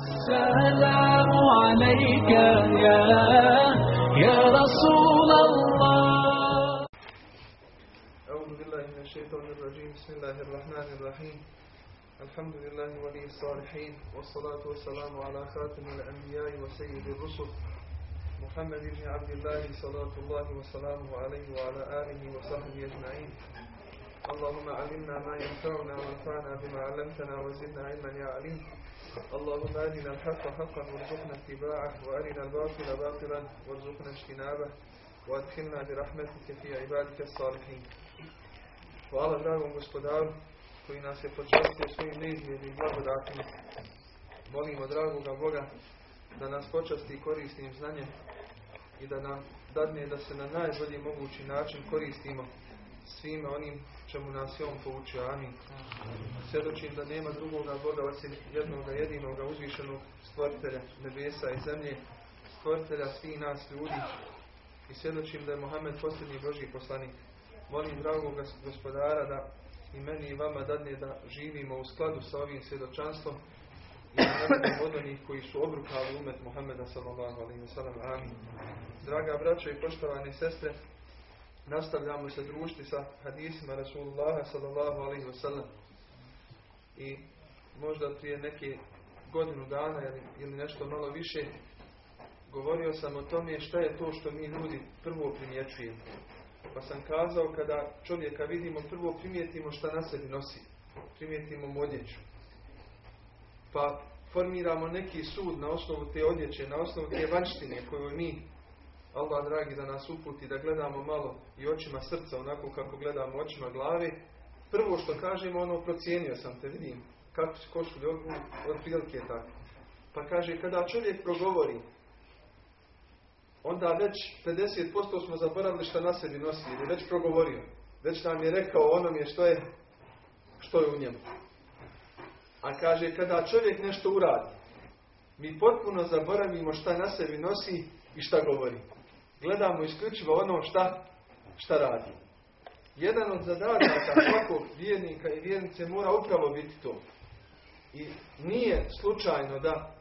السلام عليك يا يا رسول الله. أعوذ بالله من الشيطان الرجيم. بسم الله الرحمن الرحيم. الحمد لله ولي الصالحين والصلاة والسلام على خاتم الأنبياء وسيد الرسل. محمد بن عبد الله صلاة الله وسلامه عليه وعلى آله وصحبه أجمعين. اللهم علمنا ما ينفعنا وانفعنا بما علمتنا وزدنا علما يا عليم. اللهم أرنا الحق حقا وارزقنا اتباعه وأرنا الباطل باطلا وارزقنا اجتنابه وادخلنا برحمتك في عبادك الصالحين Hvala dragom gospodaru koji nas je počastio svojim neizmjernim blagodatima. Molimo dragoga Boga da nas počasti korisnim znanjem i da nam dadne da se na najbolji mogući način koristimo svime onim čemu nas je On poučio. Amin. Svjedočim da nema drugoga Boga osim jednoga jedinoga uzvišenog stvoritelja nebesa i zemlje, stvoritelja svih nas ljudi i svjedočim da je Mohamed posljednji Božji poslanik. Molim dragog gospodara da i meni i vama dadne da živimo u skladu sa ovim svjedočanstvom i da od onih koji su obrukali umet Muhammeda sallallahu alaihi wa sallam. Amin. Draga braćo i poštovane sestre, nastavljamo se družiti sa hadisima Rasulullaha sallallahu alaihi wa sallam. I možda prije neke godinu dana ili, ili nešto malo više govorio sam o tome šta je to što mi ljudi prvo primjećujemo. Pa sam kazao kada čovjeka vidimo, prvo primijetimo šta na sebi nosi. Primijetimo mu odjeću. Pa formiramo neki sud na osnovu te odjeće, na osnovu te vanštine koju mi, Allah dragi da nas uputi, da gledamo malo i očima srca, onako kako gledamo očima glave. Prvo što kažemo, ono procijenio sam te, vidim kako košulje od, od prilike tako. Pa kaže, kada čovjek progovori, onda već 50% smo zaboravili što na sebi nosi, jer je već progovorio. Već nam je rekao onome što je, što je u njemu. A kaže, kada čovjek nešto uradi, mi potpuno zaboravimo šta na sebi nosi i šta govori. Gledamo isključivo ono šta, šta radi. Jedan od zadataka svakog vjernika i vjernice mora upravo biti to. I nije slučajno da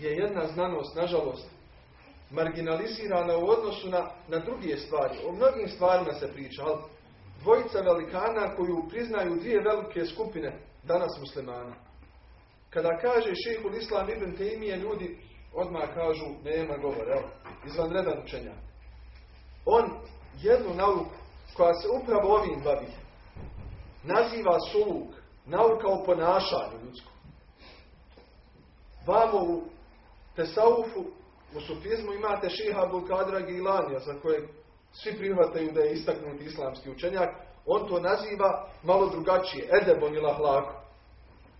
je jedna znanost, nažalost, marginalizirana u odnosu na, na druge stvari. O mnogim stvarima se priča, ali dvojica velikana koju priznaju dvije velike skupine danas muslimana. Kada kaže šehul Islam ibn Taymije, ljudi odmah kažu nema govora, evo, izvanredan učenja. On jednu nauku koja se upravo ovim bavi, naziva suluk, nauka o ponašanju ljudskom. Vamo u Tesaufu u sufizmu imate Šiha Abdul Kadra Gilanija, za koje svi prihvataju da je istaknuti islamski učenjak. On to naziva malo drugačije, edebon ili ahlaku.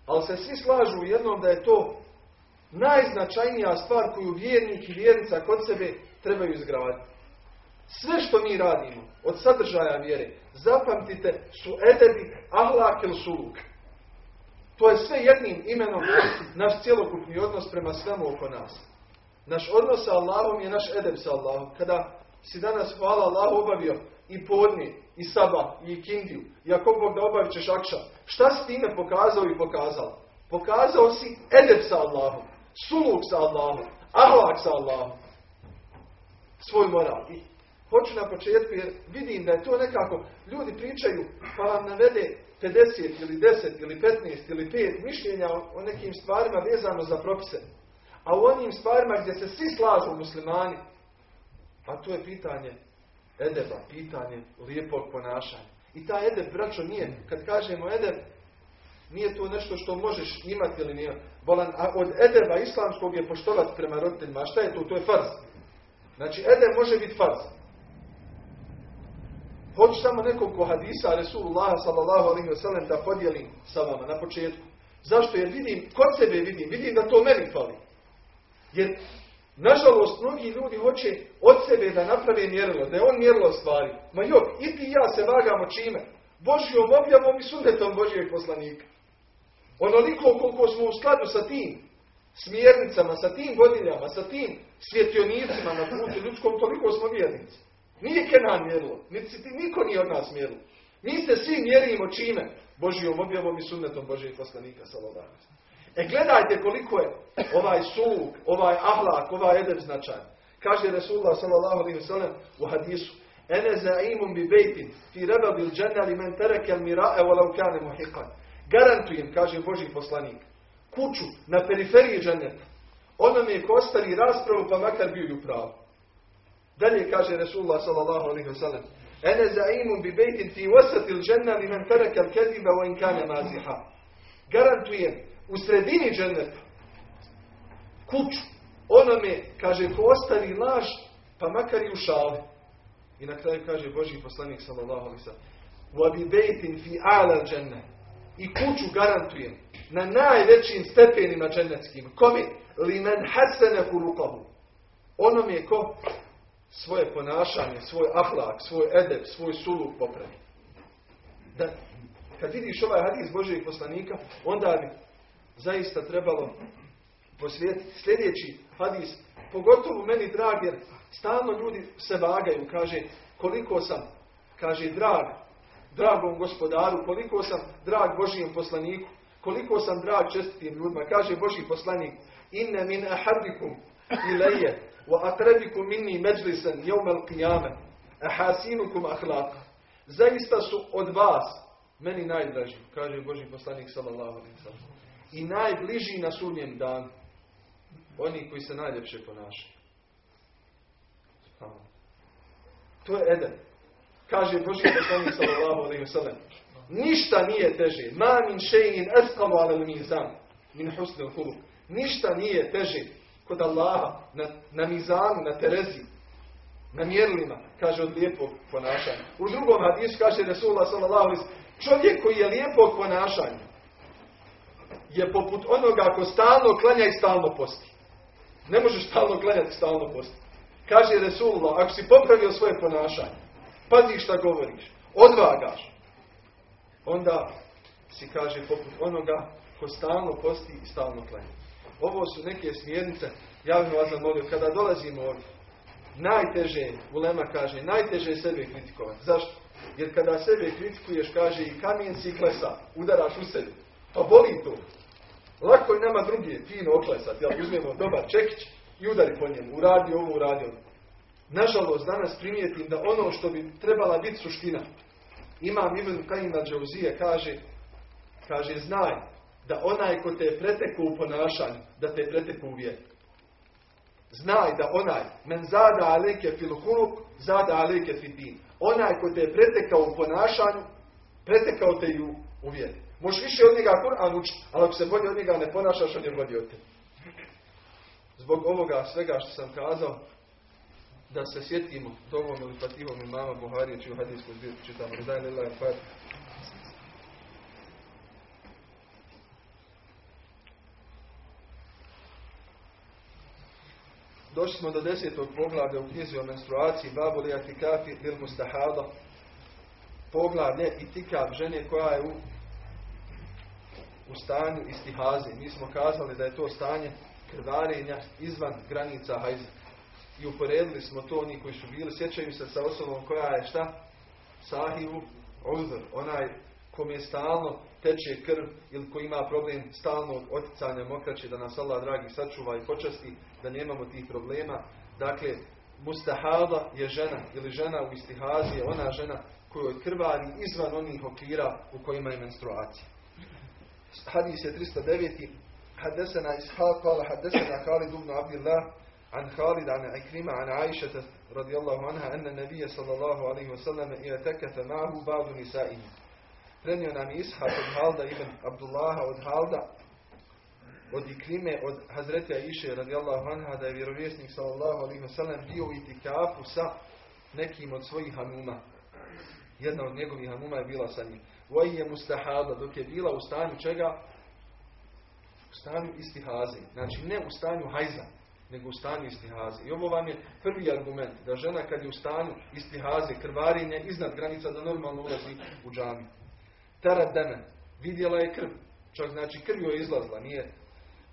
Ali se svi slažu u jednom da je to najznačajnija stvar koju vjernik i vjernica kod sebe trebaju izgraditi. Sve što mi radimo, od sadržaja vjere, zapamtite, su edebi, ahlak ili suluk. To je sve jednim imenom naš cjelokupni odnos prema svemu oko nas. Naš odnos sa Allahom je naš edeb sa Allahom. Kada si danas, hvala Allahu, obavio i podni, i saba, i kindiju, i ako Bog da obavit ćeš akša, šta si time pokazao i pokazao? Pokazao si edeb sa Allahom, suluk sa Allahom, ahlak sa Allahom. Svoj moral. I hoću na početku, jer vidim da je to nekako, ljudi pričaju, pa vam navede 50 ili 10 ili 15 ili 5 mišljenja o nekim stvarima vezano za propise. A u onim stvarima gdje se svi slažu muslimani, a to je pitanje edeba, pitanje lijepog ponašanja. I ta edeb, braćo, nije, kad kažemo edeb, nije to nešto što možeš imati ili nije. Bolan, a od edeba islamskog je poštovati prema roditeljima. A šta je to? To je farz. Znači, edeb može biti farz. Hoću samo nekoliko hadisa Resulullah sallallahu alaihi wa sallam da podijelim sa vama na početku. Zašto? Jer vidim, kod sebe vidim, vidim da to meni fali. Jer, nažalost, mnogi ljudi hoće od sebe da naprave mjerilo, da je on mjerilo stvari. Ma jok, i ti ja se vagamo čime? Božjom objavom i sunnetom Božjeg poslanika. Onoliko koliko smo u skladu sa tim smjernicama, sa tim vodiljama, sa tim svjetionicima na putu ljudskom, toliko smo vjernici. Nije Kenan mjerilo, niti ti niko nije od nas mjerilo. Mi se svi mjerimo čime? Božjom objavom i sunnetom Božjeg poslanika, sallallahu E gledajte koliko je ovaj suluk, ovaj ahlak, ovaj edeb značajan. Kaže Resulullah sallallahu alaihi wasallam u hadisu Ene zaimun bi bejtin fi reba bil džanna li men tereke al mirae walau kane muhiqan. Garantujem, kaže Boži poslanik, kuću na periferiji džaneta. Ono mi je kostari raspravu, pa makar bio u pravu. Dalje kaže Resulullah sallallahu alaihi wa sallam, Ene zaimun bi bejtin fi wasatil dženna li men tereka al-kadiba inkane maziha. Garantujem, u sredini dženeta, kuću, onome, kaže, ko ostavi laž, pa makar i u šali. I na kraju kaže Boži poslanik sallallahu alaihi wa sallam, wa bi bejtin fi ala dženna i kuću garantujem na najvećim stepenima džennetskim. Komi li men hasene Ono Onom je ko svoje ponašanje, svoj ahlak, svoj edep, svoj suluk popravi. Da, kad vidiš ovaj hadis Božijeg poslanika, onda bi zaista trebalo posvijetiti sljedeći hadis, pogotovo meni drag, jer stalno ljudi se vagaju, kaže, koliko sam, kaže, drag dragom gospodaru, koliko sam drag Božijem poslaniku, koliko sam drag čestitim ljudima, kaže Boži poslanik, inne min ahabikum ilaje, wa atrebikum minni međlisan jevmel qiyame, ahasinukum ahlaka. Zaista su od vas, meni najdraži, kaže Boži poslanik sallallahu alaihi i najbliži na sudnjem danu oni koji se najljepše ponašaju. To je Eden. Kaže Boži poslanik sallallahu alejhi ve sellem. Ništa nije teže. Ma min shay'in asqalu ala al-mizan min husn al-khuluq. Ništa nije teže kod Allaha na, na mizanu, na terezi, na mjerilima, kaže od lijepog ponašanja. U drugom hadisu kaže Resulullah sallallahu sellem, čovjek koji je lijepog ponašanja je poput onoga ko stalno klanja i stalno posti. Ne možeš stalno gledati, stalno postiti. Kaže Resulullah, ako si popravio svoje ponašanje, pazi šta govoriš, odvagaš, onda si kaže poput onoga ko stalno posti i stalno klanja. Ovo su neke smjernice, ja bih vas zamolio, kada dolazimo ovdje, najteže, Ulema kaže, najteže je sebe kritikovati. Zašto? Jer kada sebe kritikuješ, kaže, i kamijen si klesa, udaraš u sebi. Pa boli to. Lako je nama drugi fino oklesati, jel uzmemo dobar čekić i udari po njemu, uradi ovo, uradi ovo. Nažalost, danas primijetim da ono što bi trebala biti suština, Imam Ibn Kajima Džauzije kaže, kaže, znaj da onaj ko te preteku u ponašanju, da te preteku u vjeru. Znaj da onaj, men zada aleke fil huluk, zada aleke fil din. Onaj ko te je pretekao u ponašanju, pretekao te i u, u vjeru. Možeš više od njega Kur'an učiti, ali ako se bolje od njega ne ponašaš, on je bolje od. Zbog ovoga svega što sam kazao, da se sjetimo dovom ili fatihom imama Buharije, čiju hadijsku zbirku čitamo. Rizaj lillahi fat. Došli smo do desetog poglavlja u knjizi o menstruaciji, babu li atikafi lil mustahada. Poglavlje i tikav žene koja je u u stanju istihaze. Mi smo kazali da je to stanje krvarenja izvan granica hajza i uporedili smo to oni koji su bili, sjećaju se sa osobom koja je šta? Sahivu uzor, onaj kom je stalno teče krv ili koji ima problem stalnog oticanja mokraće, da nas Allah dragi sačuva i počasti, da nemamo tih problema. Dakle, mustahada je žena ili žena u istihazi je ona žena kojoj krvari izvan onih okvira u kojima je menstruacija. Hadis je 309. Hadesena Ishaq, kala hadesena Khalid ibn Abdillah, عن خالد عن عكرمة عن عائشة رضي الله عنها أن النبي صلى الله عليه وسلم اعتكف معه بعض نسائه Prenio nam Ishak od Halda ibn Abdullaha od Halda od Ikrime od Hazreti Aisha radijallahu anha da je vjerovjesnik sallallahu alaihi wasallam bio u itikafu sa nekim od svojih hanuma. Jedna od njegovih hanuma je bila sa njim. Vojje mustahada, dok je bila u stanju čega? U stanju istihaze. Znači ne u stanju hajza, nego u stanju istihaze. I ovo vam je prvi argument, da žena kad je u stanju istihaze, krvarenje, iznad granica da normalno ulazi u džami. Tarad demen, vidjela je krv, čak znači krv joj je izlazla, nije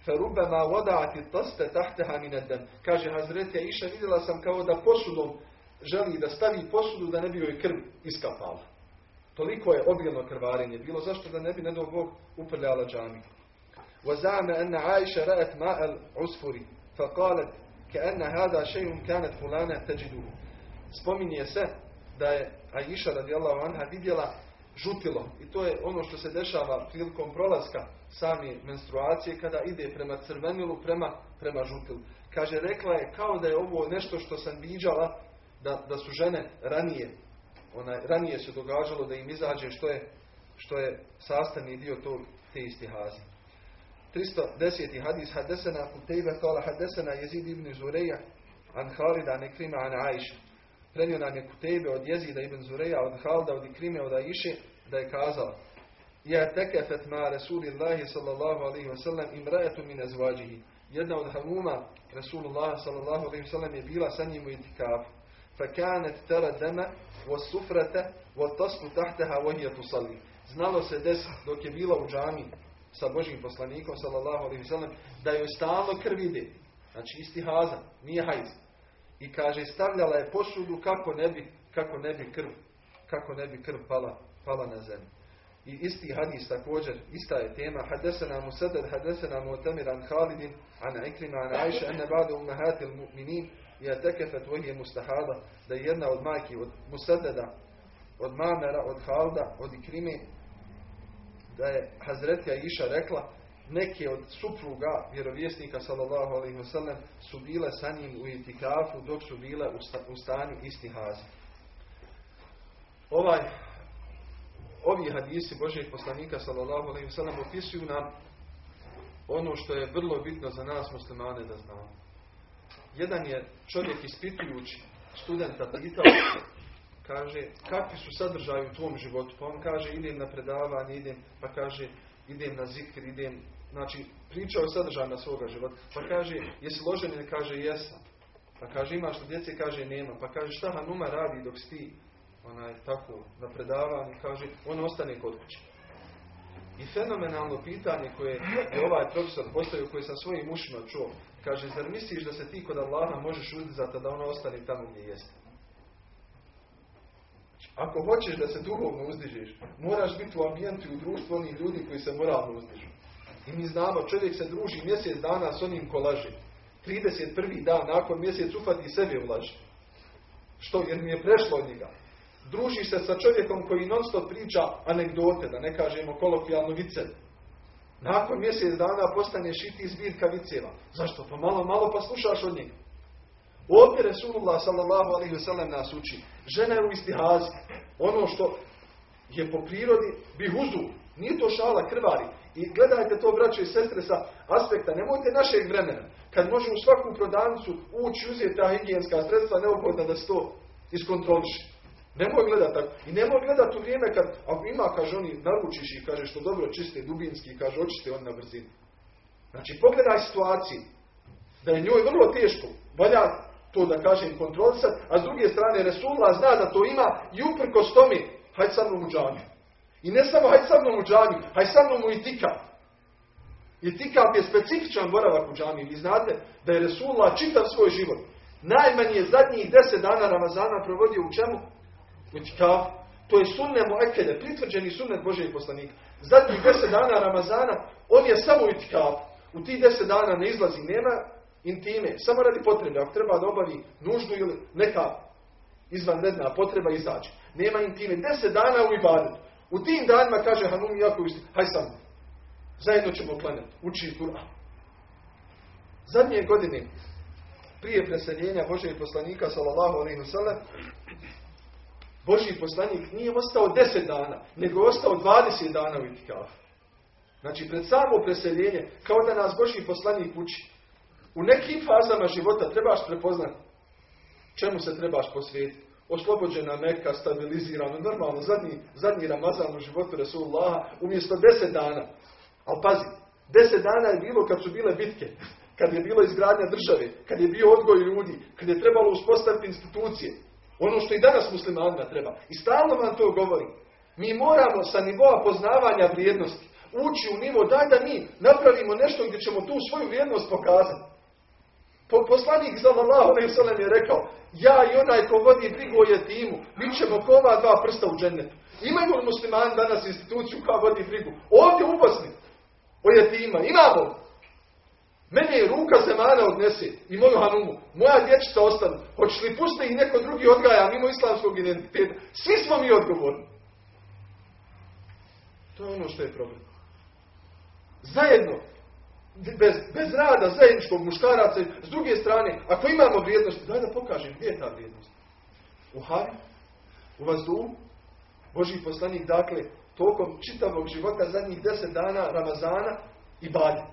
Ferubema vodati toste tahteha minedem. Kaže Hazretja Iša, vidjela sam kao da posudom želi da stavi posudu da ne bi joj krv iskapala. Toliko je obilno krvarenje bilo, zašto da ne bi, ne do Bog, uprljala džami. وزعم أن عائشة رأت ماء العصفر فقالت كأن هذا شيء كانت فلانة تجده spominje se da je Aisha radijallahu anha vidjela žutilo i to je ono što se dešava prilikom prolaska same menstruacije kada ide prema crvenilu, prema, prema žutilu. Kaže, rekla je kao da je ovo nešto što sam viđala da, da su žene ranije, onaj, ranije se događalo da im izađe što je, što je sastavni dio tog, te istihaze. 310. hadis Hadesena Kutejbe kala Hadesena Jezid ibn Zureja an Halida Nekrima an Aisha. Prenio nam je Kutejbe od Jezida ibn Zureja od Halda od Ikrime od Aiše da je kazala Ja tekefet ma Rasulillahi sallallahu alaihi wasallam imraetu min azvađihi. Jedna od hamuma Rasulullah sallallahu alaihi wasallam je bila sa njim u itikafu. فكانت ترى الدم والسفرة والتصف تحتها وهي تصلي znalo se des dok je bila u džami sa Božim poslanikom sallallahu alejhi ve sellem da joj stalno krv ide. Znači istihaza nije hajz. I kaže stavljala je posudu kako ne bi kako ne bi krv kako ne bi krv pala pala na zemlju. I isti hadis također ista je tema. Hadesana musaddad hadesana mu'tamir an Khalid an Ikrima an Aisha anna ba'da ummahat al-mu'minin je tekefet vojije mustahada, da je jedna od majki, od Musadeda, od Mamera, od Halda, od Ikrimi, da je Hazretja Iša rekla, neke od supruga vjerovjesnika sallallahu alaihi wasallam su bile sa njim u itikafu dok su bile u stanju istihaze. Ovaj, ovi hadisi Božijeg poslanika sallallahu alaihi wasallam opisuju nam ono što je vrlo bitno za nas muslimane da znamo jedan je čovjek ispitujući studenta pitao, kaže, kakvi su sadržaji u tvom životu? Pa on kaže, idem na predavanje, idem, pa kaže, idem na zikr, idem, znači, pričao je sadržajima svoga života. Pa kaže, jesi ložen ili kaže, jesam. Pa kaže, imaš li djece? Kaže, nema. Pa kaže, šta Hanuma radi dok si onaj, tako, na predavanju? Kaže, on ostane kod kuće. I fenomenalno pitanje koje je ovaj profesor postavio, koje sam svojim ušima čuo, kaže, zar misliš da se ti kod Allaha možeš uzdizati da ono ostane tamo gdje jeste? Ako hoćeš da se duhovno uzdižeš, moraš biti u ambijentu i u društvu onih ljudi koji se moralno uzdižu. I mi znamo, čovjek se druži mjesec dana s onim ko laže. 31. dan nakon mjesec ufati sebe u laži. Što? Jer mi je prešlo od njega družiš se sa čovjekom koji non stop priča anegdote, da ne kažemo kolokvijalno vice. Nakon mjesec dana postaneš i ti zbirka viceva. Zašto? Pa malo, malo pa slušaš od njega. Ovdje Resulullah sallallahu alaihi wa sallam nas uči. Žena je u istihazi. Ono što je po prirodi bihuzu. Nije to šala krvari. I gledajte to, braćo i sestre, sa aspekta. Nemojte našeg vremena. Kad može u svaku prodavnicu ući, uzeti ta higijenska sredstva, neophodna da se to iskontroliši. Nemoj gledati tako. I nemoj gledati u vrijeme kad, ako ima, kaže oni, naručiš i kaže što dobro čiste dubinski, kaže očiste on na brzinu. Znači, pogledaj situaciju. Da je njoj vrlo teško. Valja to da kažem kontrolisati, a s druge strane Resulullah zna da to ima i uprkos tome, hajde sa mnom u džanju. I ne samo hajde sa mnom u džanju, hajde sa mnom u itikap. Itikap je specifičan boravak u džami. Vi znate da je Resulullah čitav svoj život. Najmanje zadnjih deset dana Ramazana provodio u čemu? Itikaf, to je sunne muekede, pritvrđeni sunnet Božeg poslanika. Zadnjih deset dana Ramazana, on je samo u itikafu. U tih deset dana ne izlazi, nema intime, samo radi potrebe. Ako treba da obavi nužnu ili neka izvanredna potreba, izađe. Nema intime. Deset dana u ibadetu. U tim danima, kaže Hanum Jaković, haj sam, zajedno ćemo klanjati, uči Kur'an. Zadnje godine, prije preseljenja Božeg poslanika, sallallahu alaihi wa sallam, Boži poslanik nije ostao 10 dana, nego ostao 20 dana u itikafu. Znači, pred samo preseljenje, kao da nas Boži poslanik uči. U nekim fazama života trebaš prepoznati čemu se trebaš posvetiti. Oslobođena Meka, stabilizirano, normalno, zadnji, zadnji Ramazan u životu Resulullaha, umjesto 10 dana. Ali pazi, 10 dana je bilo kad su bile bitke, kad je bilo izgradnja države, kad je bio odgoj ljudi, kad je trebalo uspostaviti institucije. Ono što i danas muslimanima treba. I stalno vam to govori. Mi moramo sa nivoa poznavanja vrijednosti ući u nivo, daj da mi napravimo nešto gdje ćemo tu svoju vrijednost pokazati. Po, poslanik sallallahu alejhi ve je rekao: "Ja i onaj ko vodi brigu o jetimu, bit ćemo ko ova dva prsta u džennetu." Imaju li muslimani danas instituciju koja vodi brigu? Ovdje u Bosni. O jetima. Imamo. Mene je ruka zemana odnese i moju hanumu. Moja dječica ostanu. Hoćeš li pustiti i neko drugi odgaja mimo islamskog identiteta? Svi smo mi odgovorni. To je ono što je problem. Zajedno, bez, bez rada zajedničkog muškaraca, s druge strane, ako imamo vrijednost, daj da pokažem gdje je ta vrijednost. U hari, u vazduhu, Boži poslanik, dakle, tokom čitavog života zadnjih deset dana Ramazana i badit.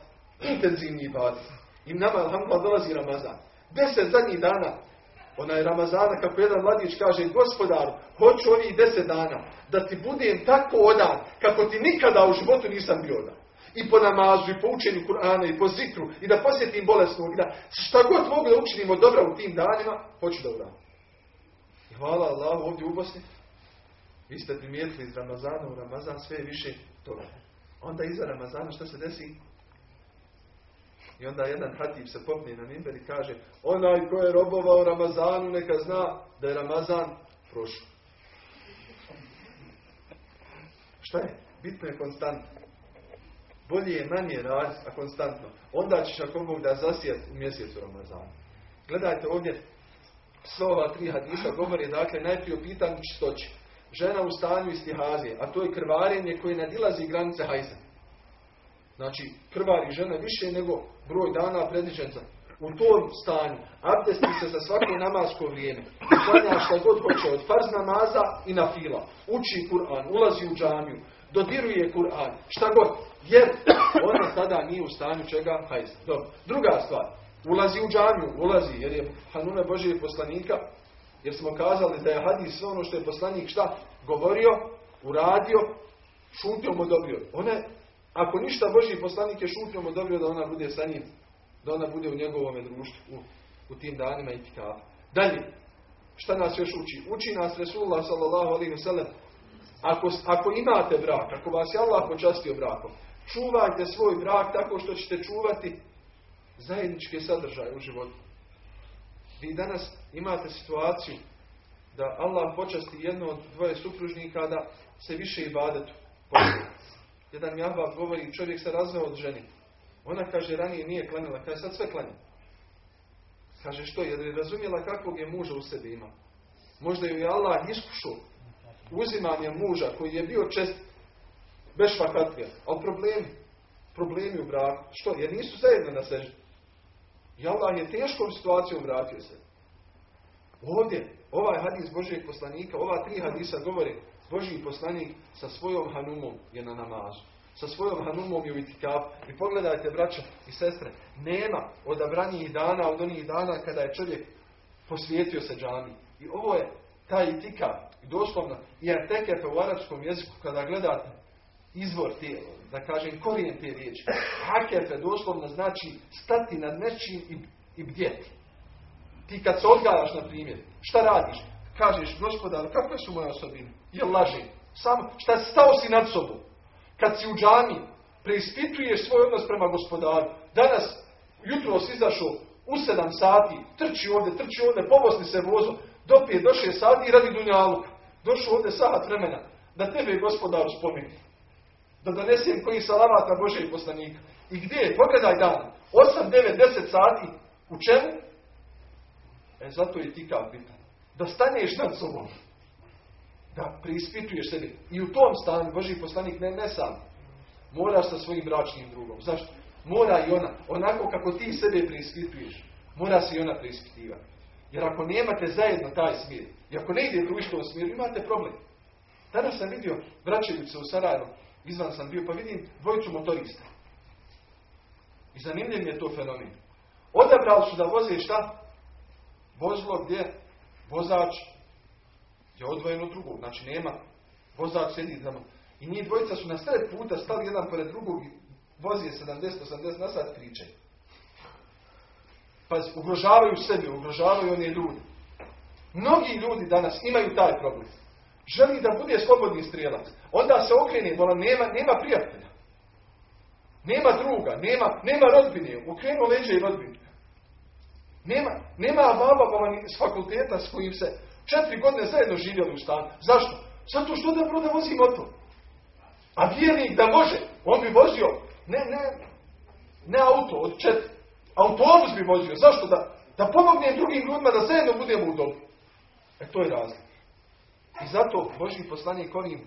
Intenzivni i badit. I nama, alhamdulillah, dolazi Ramazan. Deset zadnjih dana, onaj Ramazana, kako jedan mladić kaže, gospodaru, hoću ovih deset dana da ti budem tako odan, kako ti nikada u životu nisam bio odan. I po namazu, i po učenju Kur'ana, i po zikru, i da posjetim bolesnog, i da šta god mogu da učinimo dobra u tim danima, hoću da uradim. I hvala Allahu ovdje u Bosni, vi ste primijetili iz Ramazana u Ramazan sve više toga. Onda iza Ramazana što se desi? I onda jedan hatib se popne na mimber i kaže onaj ko je robovao Ramazanu neka zna da je Ramazan prošao. Šta je? Bitno je konstantno. Bolje je manje raditi, a konstantno. Onda ćeš ako Bog da zasijet u mjesecu Ramazana. Gledajte ovdje, sva ova tri hadisa govori, dakle, najprije o pitanju čistoći. Žena u stanju istihazije, a to je krvarenje koje nadilazi granice hajza. Znači, krvari žena više nego broj dana predviđen u tom stanju abdesti se za svako namasko vrijeme. Klanja što god hoće od farz namaza i na fila. Uči Kur'an, ulazi u džamiju, dodiruje Kur'an, šta god. Jer ona tada nije u stanju čega hajza. Dobro. Druga stvar, ulazi u džamiju, ulazi jer je Hanume Božije poslanika, jer smo kazali da je hadis sve ono što je poslanik šta govorio, uradio, šutnjom odobrio. Ona ako ništa Boži poslanik je šutnjom odobrio da ona bude sa njim, da ona bude u njegovome društvu, u, u tim danima i tikavu. Dalje, šta nas još uči? Uči nas Resulullah sallallahu alaihi wa sallam, ako, ako imate brak, ako vas je Allah počastio brakom, čuvajte svoj brak tako što ćete čuvati zajedničke sadržaje u životu. Vi danas imate situaciju da Allah počasti jedno od dvoje supružnika da se više i badetu. Jedan mi Ahbab govori, čovjek se razveo od ženi. Ona kaže, ranije nije klanjala, kaže, sad sve klanja. Kaže, što, jer je razumjela kakvog je muža u sebi ima. Možda ju je Allah iskušao uzimanjem muža koji je bio čest bez švakatlija. Ali problemi, problemi u braku. Što? Jer nisu zajedno na seždi. I Allah je teškom situacijom vratio se. Ovdje, ovaj hadis Božijeg poslanika, ova tri hadisa govore, Božji poslanik sa svojom hanumom je na namazu. Sa svojom hanumom je u itikafu. I pogledajte, braća i sestre, nema odabranijih dana od onih dana kada je čovjek posvijetio se džami. I ovo je taj itikaf, doslovno, i artekefe u arapskom jeziku, kada gledate izvor te, da kažem, korijen te riječi. Hakefe doslovno znači stati nad nečim i, i bdjeti. Ti kad se odgajaš, na primjer, šta radiš? Kažeš, gospodar, kakve su moje osobine? Je laži. Samo, šta stao si nad sobom? Kad si u džami, preispituješ svoj odnos prema gospodaru. Danas, jutro si izašao u sedam sati, trči ovdje, trči ovdje, pobosni se vozo, dopije do šest sati i radi dunjaluka. Došao ovdje sat vremena, da tebe gospodaru spomeni. Da donesem koji salavata Bože i poslanika. I gdje je? Pogledaj dan. 8, 9, 10 sati. U čemu? E, zato je ti kao bitan. Da staneš nad sobom. Da preispituješ sebi. I u tom stanju Boži poslanik ne, ne sam. Moraš sa svojim bračnim drugom. Zašto? Mora i ona. Onako kako ti sebe preispituješ. Mora se i ona preispitivati. Jer ako nemate zajedno taj smjer, i ako ne ide u istom smjeru, imate problem. Danas sam vidio vraćajući u Sarajevo, izvan sam bio, pa vidim dvojicu motorista. I zanimljiv mi je to fenomen. Odabrali su da voze šta? Vozilo gdje vozač je odvojen od drugog. Znači nema, vozač sjedi tamo. I njih dvojica su na sred puta stali jedan pored drugog i vozi 70-80 na sat pričaju. Pa ugrožavaju sebe, ugrožavaju one ljudi. Mnogi ljudi danas imaju taj problem. Želi da bude slobodni strijelac. Onda se okrene, nema, nema prijatelja. Nema druga, nema, nema rodbine. Okrenu leđe i rodbine. Nema, nema baba s fakulteta s kojim se četiri godine zajedno živjeli u stanu. Zašto? Zato što da da vozi motor. A vjernik da može, on bi vozio Ne, ne, ne auto od četiri. Autobus bi vozio. Zašto? Da, da pomognem drugim ljudima da zajedno budemo u domu. E to je razlika. I zato Boži poslanik ovim,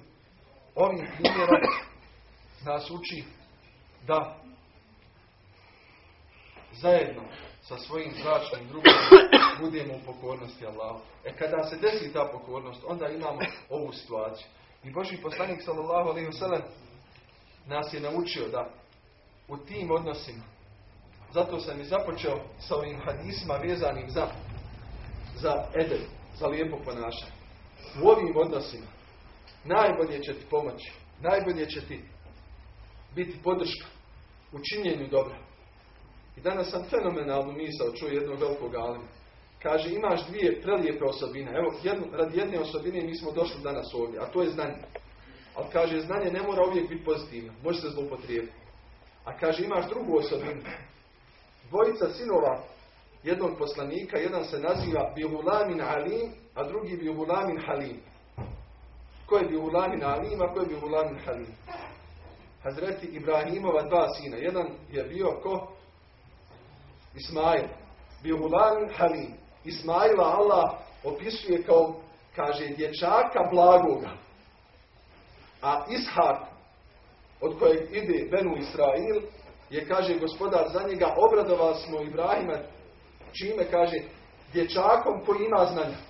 ovim primjerom nas uči da zajedno sa svojim zračnim drugom budemo u pokornosti Allahu. E kada se desi ta pokornost, onda imamo ovu situaciju. I Boži poslanik sallallahu alaihi wasallam nas je naučio da u tim odnosima, zato sam i započeo sa ovim hadisima vezanim za, za edel, za lijepo ponašanje. U ovim odnosima najbolje će ti pomoći, najbolje će ti biti podrška u činjenju dobra. I danas sam fenomenalnu misao čuo jednog velikog alima. Kaže, imaš dvije prelijepe osobine. Evo, jednu, radi jedne osobine mi smo došli danas ovdje, a to je znanje. Ali kaže, znanje ne mora uvijek biti pozitivno, može se zloupotrijebiti. A kaže, imaš drugu osobinu. Dvojica sinova jednog poslanika, jedan se naziva Bihulamin Alim, a drugi Bihulamin Halim. Ko je Bihulamin Alim, a ko je Bihulamin Halim? Hazreti Ibrahimova dva sina. Jedan je bio ko? Ismail. Bihulamin Halim. Ismaila Allah opisuje kao, kaže, dječaka blagoga. A Ishak, od kojeg ide Benu Israil, je, kaže, gospodar za njega, obradovali smo Ibrahima, čime, kaže, dječakom koji ima znanja.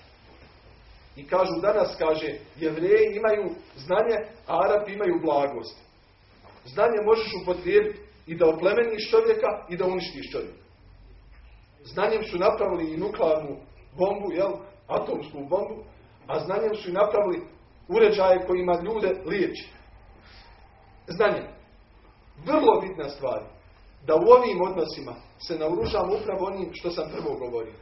I kažu danas, kaže, jevreji imaju znanje, a Arapi imaju blagost. Znanje možeš upotrijebiti i da oplemeniš čovjeka i da uništiš čovjeka. Znanjem su napravili i nuklearnu bombu, jel, atomsku bombu, a znanjem su i napravili uređaje kojima ljude liječi. Znanje. Vrlo bitna stvar. Da u ovim odnosima se naoružamo upravo onim što sam prvo govorio.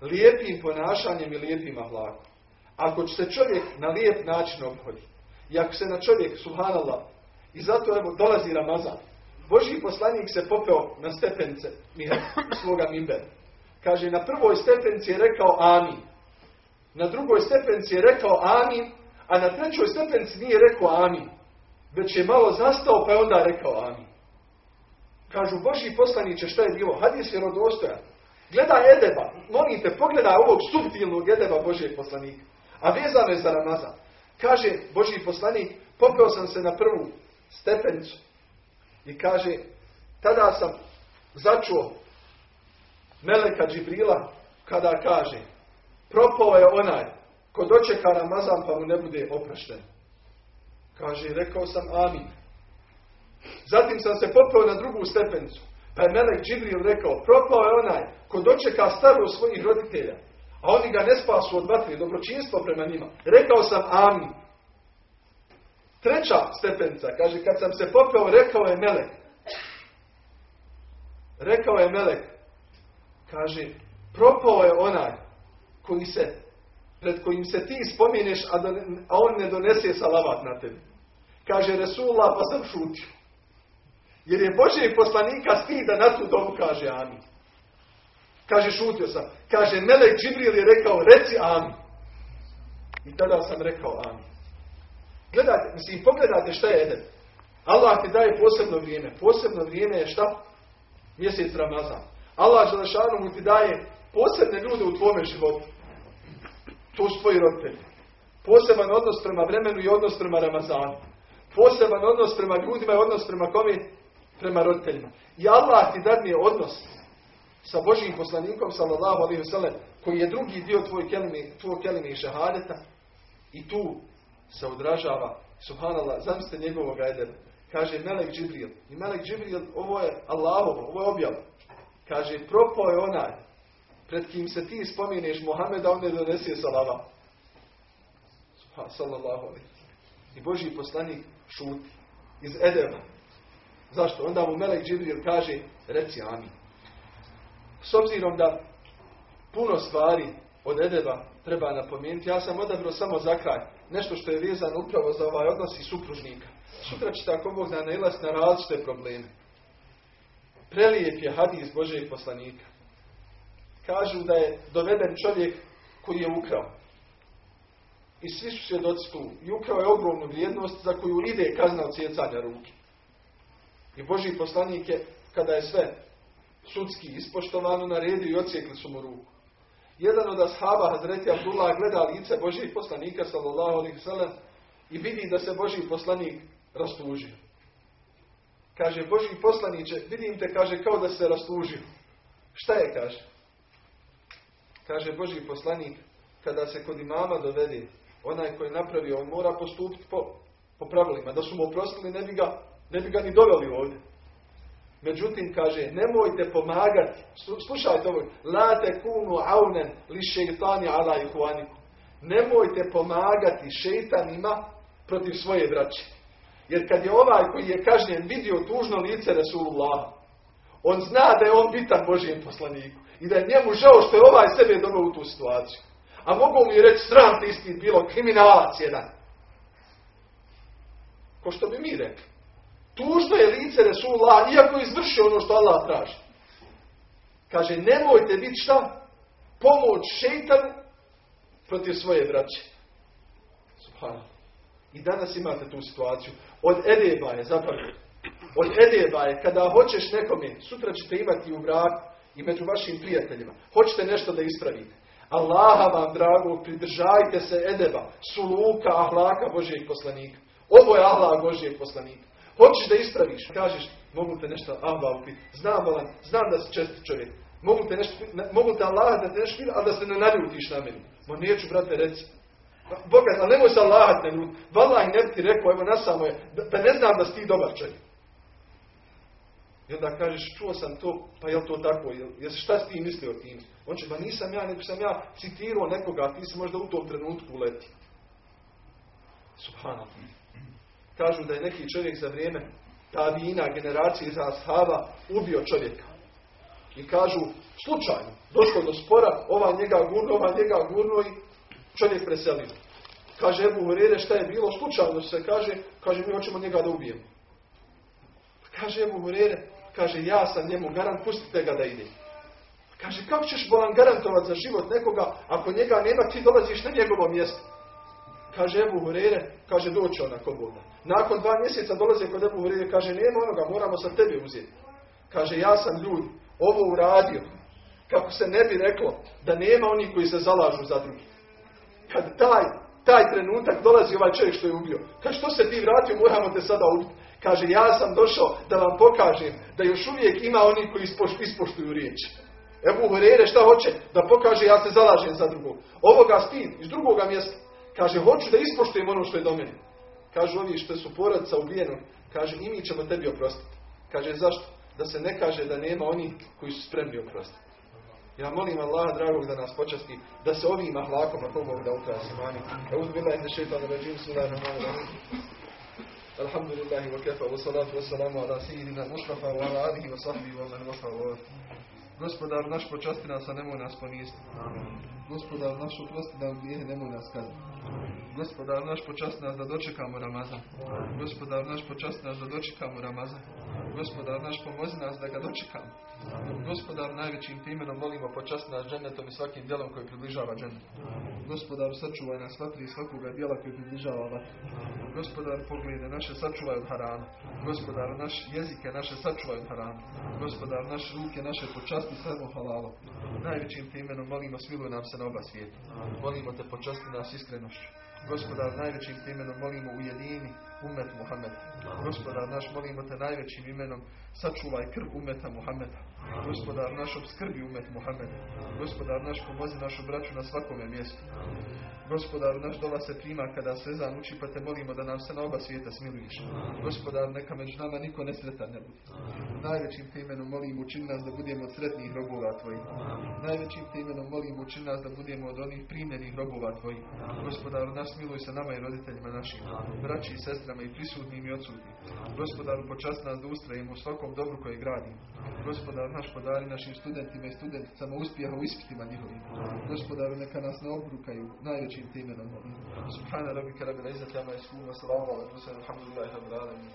Lijepim ponašanjem i lijepim ahlakom. Ako će se čovjek na lijep način obhodi, i ako se na čovjek, subhanallah, i zato evo dolazi Ramazan, Božji poslanik se popeo na stepence svoga mimbera. Kaže, na prvoj stepenici je rekao amin. Na drugoj stepenici je rekao amin, a na trećoj stepenici nije rekao amin. Već je malo zastao pa je onda rekao amin. Kažu, Božji poslaniće šta je bilo? Hadis je rodostojan. Gledaj Edeba, molim te, pogledaj ovog subtilnog Edeba Božjeg poslanika. A vezano je za Ramazan. Kaže Božji poslanik, popeo sam se na prvu stepenicu i kaže, tada sam začuo Meleka Džibrila kada kaže, propao je onaj ko dočeka Ramazan pa mu ne bude oprošten. Kaže, rekao sam amin. Zatim sam se popeo na drugu stepenicu. Pa je Melek Džibril rekao, propao je onaj ko dočeka starost svojih roditelja, a oni ga ne spasu od vatre, dobročinstvo prema njima. Rekao sam amin. Treća stepenica, kaže, kad sam se popeo, rekao je Melek. Rekao je Melek, kaže, propao je onaj koji se, pred kojim se ti spominješ, a, a on ne donese salavat na tebi. Kaže Resulullah, pa sam šutio. Jer je Božje poslanika stid da na tu dobu kaže amin. Kaže, šutio sam. Kaže, Melek Džibril je rekao, reci amin. I tada sam rekao amin. Gledajte, mislim, pogledajte šta je Eden. Allah ti daje posebno vrijeme. Posebno vrijeme je šta? Mjesec Ramazan. Allah mu ti daje posebne ljude u tvome životu. To su tvoji roditelji. Poseban odnos prema vremenu i odnos prema Ramazanu. Poseban odnos prema ljudima i odnos prema kome? Prema roditeljima. I Allah ti dadne odnos sa Božijim poslanikom, sallallahu alaihi wasallam, koji je drugi dio tvoj kelime, tvoj kelime i šahadeta. I tu se odražava, subhanallah, zamislite njegovog edera. Kaže Melek Džibril. I Melek Džibril, ovo je Allahovo, ovo je objav. Kaže, propao je onaj pred kim se ti spominješ Mohameda, on ne donese salava. Sallallahu alaihi I Božji poslanik šuti. Iz Edema. Zašto? Onda mu Melek Džibril kaže, reci amin. S obzirom da puno stvari od Edeba treba napomenuti, ja sam odabrao samo za kraj. Nešto što je vezano upravo za ovaj odnos i supružnika. Sutra će tako Bog da na različite probleme. Prelijep je hadis Božeg poslanika. Kažu da je doveden čovjek koji je ukrao. I svi su svjedoci tu. I ukrao je ogromnu vrijednost za koju ide kazna od cijecanja ruke. I Boži poslanik je, kada je sve sudski ispoštovano, naredio i ocijekli su mu ruku. Jedan od ashaba, Hazreti Abdullah, gleda lice Božih poslanika, sallallahu alaihi sallam, i vidi da se Boži poslanik rastužio. Kaže, Boži poslaniće, vidim te, kaže, kao da se rastužio. Šta je, kaže? Kaže Boži poslanik, kada se kod imama dovede, onaj koji je napravio, on mora postupiti po, po pravilima. Da su mu oprostili, ne bi ga, ne bi ga ni doveli ovdje. Međutim, kaže, nemojte pomagati, slušajte ovo, la te kunu aunen li šeitani ala ihuaniku. Nemojte pomagati šeitanima protiv svoje braće. Jer kad je ovaj koji je kažnjen vidio tužno lice Resulullah, on zna da je on bitan Božijem poslaniku. I da je njemu žao što je ovaj sebe doveo u tu situaciju. A mogu mi reći sram ti isti bilo kriminalac jedan. Ko što bi mi rekli. Tužno je lice Resulullah, iako je izvršio ono što Allah traži. Kaže, nemojte biti šta? Pomoć šeitan protiv svoje braće. Subhanallah. I danas imate tu situaciju. Od Edeba je zapravo. Od Edeba je kada hoćeš nekome, sutra ćete imati u braku i među vašim prijateljima. Hoćete nešto da ispravite. Allaha vam, drago, pridržajte se Edeba, suluka, ahlaka Božijeg poslanika. Ovo je Allah Božijeg poslanika. Hoćeš da ispraviš, kažeš, mogu te nešto Allah upiti. Znam, znam da si česti čovjek. Mogu te, nešto, mogu te Allah da te nešto ali da se ne naljutiš na meni. Ma neću, brate, reci. Boga, ali nemoj se Allah ne ljuti. Valah ne bi ti rekao, evo nasamo je, da, da ne znam da si ti dobar čovjek. I onda kažeš, čuo sam to, pa je to tako? Jel, šta si ti mislio o tim? On će, ba nisam ja, nego sam ja citirao nekoga, ti si možda u tom trenutku uleti. Subhanallah. Kažu da je neki čovjek za vrijeme tabina, generacije za ashaba, ubio čovjeka. I kažu, slučajno, došlo do spora, ova njega gurno, ova njega gurno i čovjek preselio. Kaže Ebu Hurere šta je bilo, slučajno se kaže, kaže mi hoćemo njega da ubijemo. Kaže Ebu Hurere, kaže ja sam njemu garant, pustite ga da ide. Kaže kako ćeš bolan garantovati za život nekoga, ako njega nema ti dolaziš na njegovo mjesto. Kaže Ebu Hurere, kaže doći ona koboda. Nakon dva mjeseca dolaze kod Ebu Hurere, kaže nema onoga, moramo sa tebi uzeti. Kaže ja sam ljudi, ovo uradio. Kako se ne bi reklo da nema onih koji se zalažu za drugi. Kad taj, taj trenutak dolazi ovaj čovjek što je ubio. Kaže što se ti vratio, moramo te sada ubiti. Kaže ja sam došao da vam pokažem da još uvijek ima oni koji ispoštuju riječ. Ebu Hurere šta hoće? Da pokaže ja se zalažem za drugog. Ovoga stid iz drugoga mjesta. Kaže, hoću da ispoštujem ono što je do mene. Kažu ovi što su porodca ubijenog, kaže, i mi ćemo tebi oprostiti. Kaže, zašto? Da se ne kaže da nema onih koji su spremni oprostiti. Ja molim Allah, dragog, da nas počasti, da se ovim ahlakom na pomog da ukrasi mani. Euz billahi ne šeitan ređim, bismillahirrahmanirrahim. Alhamdulillahi wa kafa, wa salatu wa salamu ala sejidina Mustafa, wa ala alihi wa sahbihi wa man Gospodar naš počasti nas, a nemoj nas ponijesti. Gospodar naš oprosti nam grijehe, nemoj nas kazniti. Gospodar naš počasti nas da dočekamo Ramazan. Gospodar naš počasti nas da dočekamo Ramazan. Gospodar naš pomozi nas da ga dočekamo. Gospodar najvećim ti imenom volimo počasti nas džennetom i svakim djelom koji približava džennetu. Gospodar sačuvaj nas vatri i svakoga djela koji približava vatri. Gospodar poglede naše sačuvaj od harama. Gospodar naš jezike naše sačuvaj od harama. Gospodar naš ruke naše počasti samo halalo. Najvećim ti imenom molimo smiluj nam na oba svijeta. Molimo te počasti nas iskrenošću. Gospodar, najvećim imenom molimo ujedini umet Muhammeda. Gospodar naš, molimo te najvećim imenom sačuvaj krv umeta Muhammeda. Gospodar naš, obskrbi umet Muhammeda. Gospodar naš, pomozi našu braću na svakome mjestu. Gospodar naš dola se prima kada se zan uči, pa te molimo da nam se na oba svijeta smiluješ. Gospodar, neka među nama niko nesretan ne bude. Najvećim te imenom molim učini nas da budemo od sretnih robova tvojih. Najvećim te imenom molim učini nas da budemo od onih primljenih robova tvojih. Gospodar, naš smiluj se nama i roditeljima našim, braći i sestrama i prisutnim i odsutnim. Gospodaru, počast nas da ustrajemo u svakom dobru koje gradimo. Gospodar, naš podari našim studentima i studenticama uspjeha u ispitima njihovim. Gospodaru, neka nas ne obrukaju najvećim te imenom. Subhana rabbika rabbil izzati amma yasifun wa salamun ala alhamdulillahi rabbil alamin.